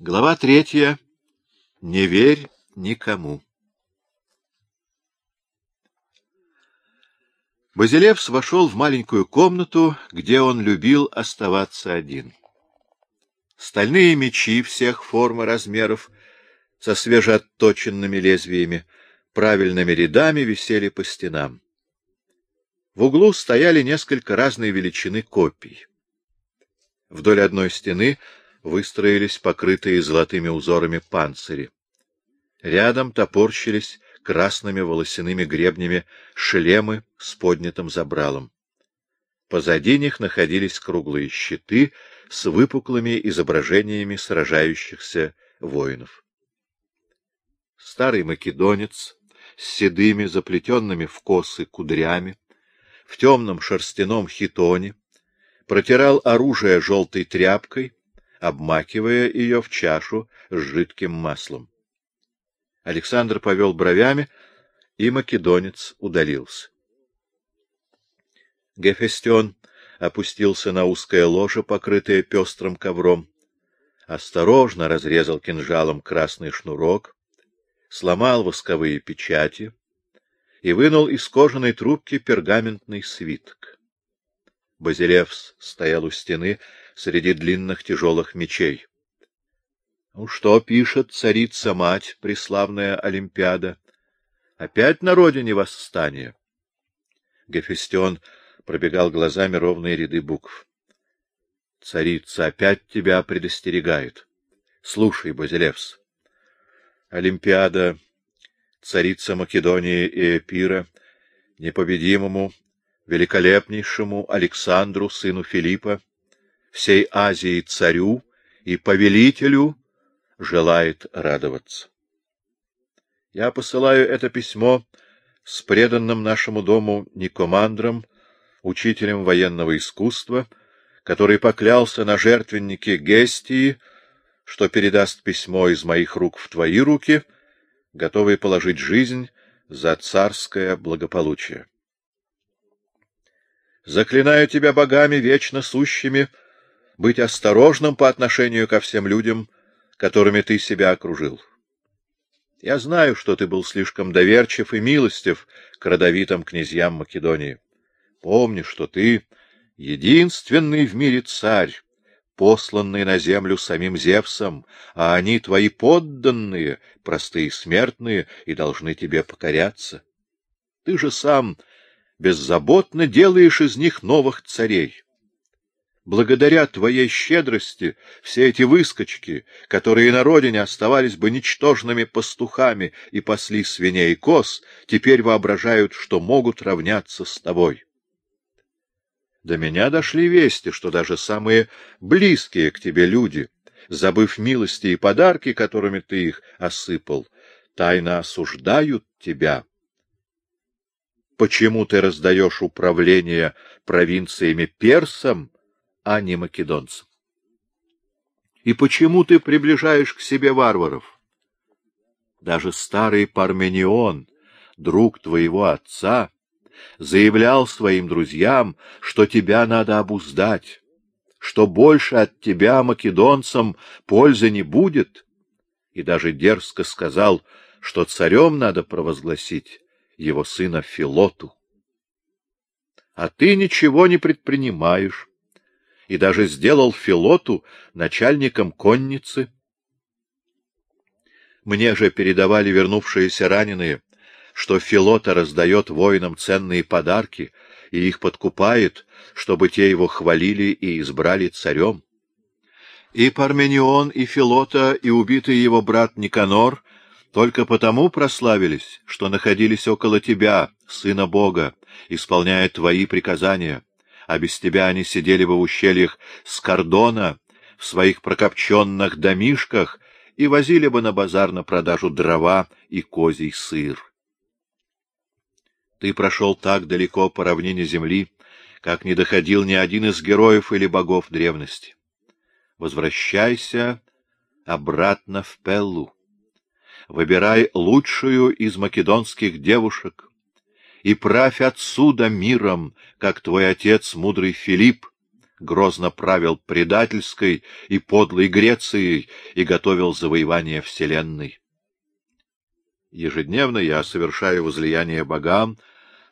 Глава третья. Не верь никому. Базилевс вошел в маленькую комнату, где он любил оставаться один. Стальные мечи всех форм и размеров со свежеотточенными лезвиями правильными рядами висели по стенам. В углу стояли несколько разной величины копий. Вдоль одной стены выстроились покрытые золотыми узорами панцири. Рядом топорщились красными волосяными гребнями шлемы с поднятым забралом. Позади них находились круглые щиты с выпуклыми изображениями сражающихся воинов. Старый македонец с седыми, заплетенными в косы кудрями, в темном шерстяном хитоне, протирал оружие желтой тряпкой, обмакивая ее в чашу с жидким маслом. Александр повел бровями, и македонец удалился. Гефестион опустился на узкое ложе, покрытое пестрым ковром, осторожно разрезал кинжалом красный шнурок, сломал восковые печати и вынул из кожаной трубки пергаментный свиток. Базилевс стоял у стены среди длинных тяжелых мечей. Ну, что пишет царица-мать, преславная Олимпиада? Опять на родине восстание? Гефестион пробегал глазами ровные ряды букв. Царица опять тебя предостерегает. Слушай, Базилевс. Олимпиада, царица Македонии и Эпира, непобедимому, великолепнейшему Александру, сыну Филиппа, всей Азии царю и повелителю желает радоваться. Я посылаю это письмо с преданным нашему дому Никомандром, учителем военного искусства, который поклялся на жертвеннике Гестии, что передаст письмо из моих рук в твои руки, готовый положить жизнь за царское благополучие. Заклинаю тебя богами вечно сущими быть осторожным по отношению ко всем людям, которыми ты себя окружил. Я знаю, что ты был слишком доверчив и милостив к родовитым князьям Македонии. Помни, что ты единственный в мире царь, посланный на землю самим Зевсом, а они твои подданные, простые смертные, и должны тебе покоряться. Ты же сам беззаботно делаешь из них новых царей. Благодаря твоей щедрости все эти выскочки, которые на родине оставались бы ничтожными пастухами и пасли свиней и коз, теперь воображают, что могут равняться с тобой. До меня дошли вести, что даже самые близкие к тебе люди, забыв милости и подарки, которыми ты их осыпал, тайно осуждают тебя. Почему ты раздаешь управление провинциями персам, а не македонцам? И почему ты приближаешь к себе варваров? Даже старый Парменион, друг твоего отца, заявлял своим друзьям, что тебя надо обуздать, что больше от тебя македонцам пользы не будет, и даже дерзко сказал, что царем надо провозгласить его сына Филоту. А ты ничего не предпринимаешь, и даже сделал Филоту начальником конницы. Мне же передавали вернувшиеся раненые, что Филота раздает воинам ценные подарки и их подкупает, чтобы те его хвалили и избрали царем. И Парменион, и Филота, и убитый его брат Никанор только потому прославились, что находились около тебя, сына Бога, исполняя твои приказания а без тебя они сидели бы в ущельях Скордона, в своих прокопченных домишках и возили бы на базар на продажу дрова и козий сыр. Ты прошел так далеко по равнине земли, как не доходил ни один из героев или богов древности. Возвращайся обратно в Пеллу. Выбирай лучшую из македонских девушек — и правь отсюда миром, как твой отец, мудрый Филипп, грозно правил предательской и подлой Грецией и готовил завоевание Вселенной. Ежедневно я совершаю возлияние богам,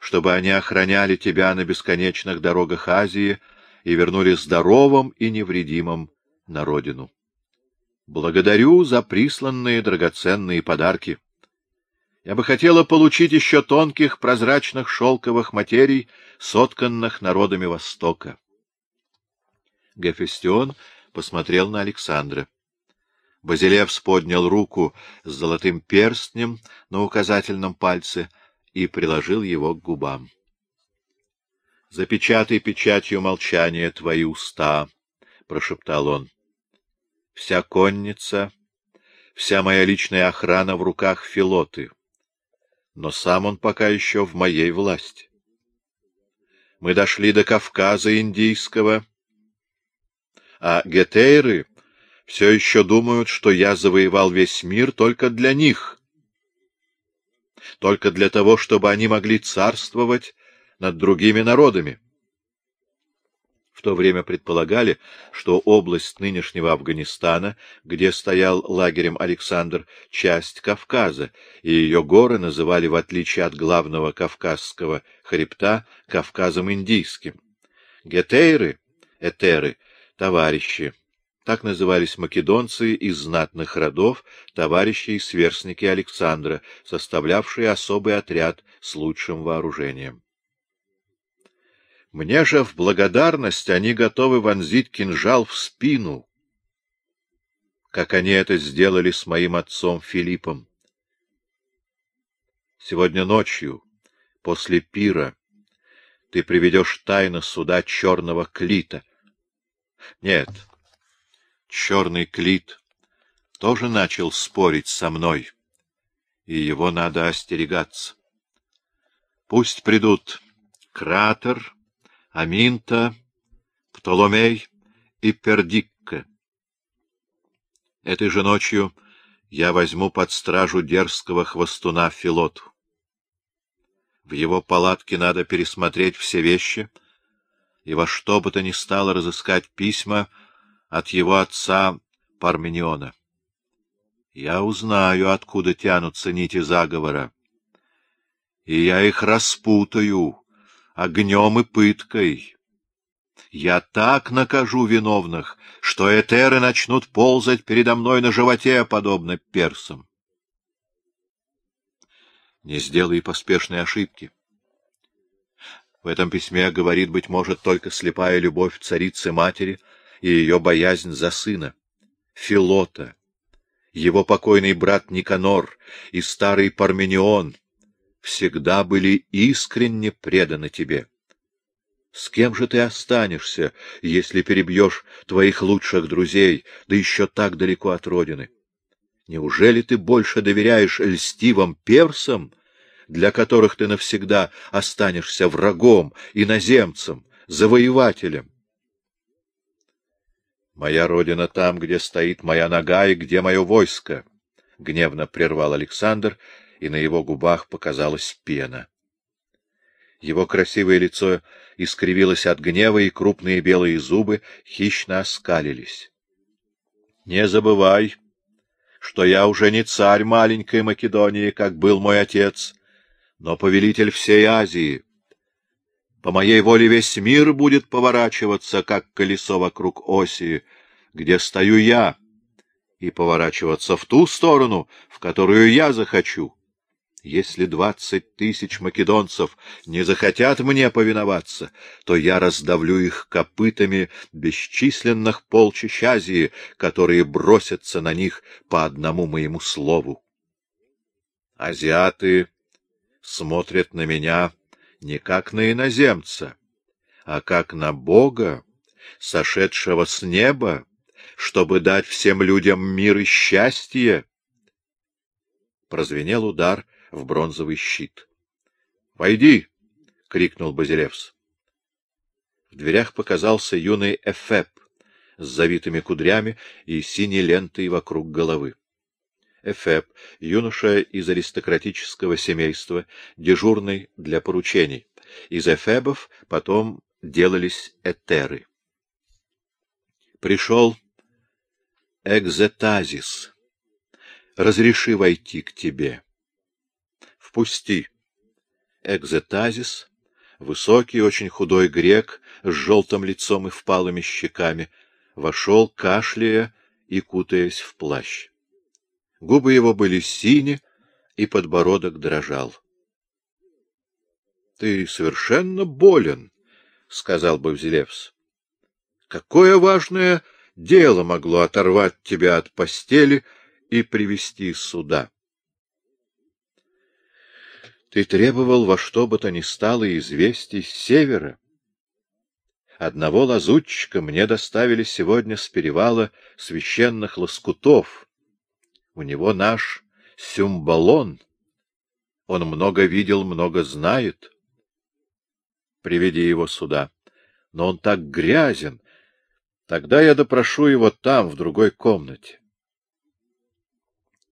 чтобы они охраняли тебя на бесконечных дорогах Азии и вернули здоровым и невредимым на родину. Благодарю за присланные драгоценные подарки. Я бы хотела получить еще тонких прозрачных шелковых материй, сотканных народами Востока. Гефестион посмотрел на Александра. Базилевс поднял руку с золотым перстнем на указательном пальце и приложил его к губам. — Запечатай печатью молчания твои уста, — прошептал он. — Вся конница, вся моя личная охрана в руках Филоты, но сам он пока еще в моей власти. Мы дошли до Кавказа Индийского, а гетейры все еще думают, что я завоевал весь мир только для них, только для того, чтобы они могли царствовать над другими народами. В то время предполагали, что область нынешнего Афганистана, где стоял лагерем Александр, часть Кавказа, и ее горы называли, в отличие от главного кавказского хребта, Кавказом Индийским. Гетейры, этеры, товарищи, так назывались македонцы из знатных родов, товарищи и сверстники Александра, составлявшие особый отряд с лучшим вооружением. Мне же в благодарность они готовы вонзить кинжал в спину, как они это сделали с моим отцом Филиппом. Сегодня ночью, после пира, ты приведешь тайно суда черного клита. Нет, — черный клит тоже начал спорить со мной, и его надо остерегаться. Пусть придут Кратер, Аминта, Птоломей и Пердикка. Этой же ночью я возьму под стражу дерзкого хвостуна Филоту. В его палатке надо пересмотреть все вещи и во что бы то ни стало разыскать письма, от его отца Пармениона. Я узнаю, откуда тянутся нити заговора, и я их распутаю огнем и пыткой. Я так накажу виновных, что этеры начнут ползать передо мной на животе, подобно персам. Не сделай поспешной ошибки. В этом письме говорит, быть может, только слепая любовь царицы-матери — и ее боязнь за сына. Филота, его покойный брат Никанор и старый Парменион всегда были искренне преданы тебе. С кем же ты останешься, если перебьешь твоих лучших друзей, да еще так далеко от родины? Неужели ты больше доверяешь льстивым персам, для которых ты навсегда останешься врагом, иноземцем, завоевателем? Моя родина там, где стоит моя нога и где мое войско, — гневно прервал Александр, и на его губах показалась пена. Его красивое лицо искривилось от гнева, и крупные белые зубы хищно оскалились. — Не забывай, что я уже не царь маленькой Македонии, как был мой отец, но повелитель всей Азии. По моей воле весь мир будет поворачиваться, как колесо вокруг оси, где стою я, и поворачиваться в ту сторону, в которую я захочу. Если двадцать тысяч македонцев не захотят мне повиноваться, то я раздавлю их копытами бесчисленных полчищ Азии, которые бросятся на них по одному моему слову. Азиаты смотрят на меня не как на иноземца, а как на Бога, сошедшего с неба, чтобы дать всем людям мир и счастье. Прозвенел удар в бронзовый щит. — Войди! — крикнул Базилевс. В дверях показался юный Эфеп с завитыми кудрями и синей лентой вокруг головы. Эфеб, юноша из аристократического семейства, дежурный для поручений. Из эфебов потом делались этеры. Пришел экзетазис. Разреши войти к тебе. Впусти. Экзетазис, высокий, очень худой грек с желтым лицом и впалыми щеками, вошел, кашляя и кутаясь в плащ. Губы его были сини, и подбородок дрожал. — Ты совершенно болен, — сказал Бавзилевс. — Какое важное дело могло оторвать тебя от постели и привести сюда? Ты требовал во что бы то ни стало известий с севера. Одного лазутчика мне доставили сегодня с перевала священных лоскутов. У него наш сюмбалон. Он много видел, много знает. Приведи его сюда. Но он так грязен. Тогда я допрошу его там, в другой комнате.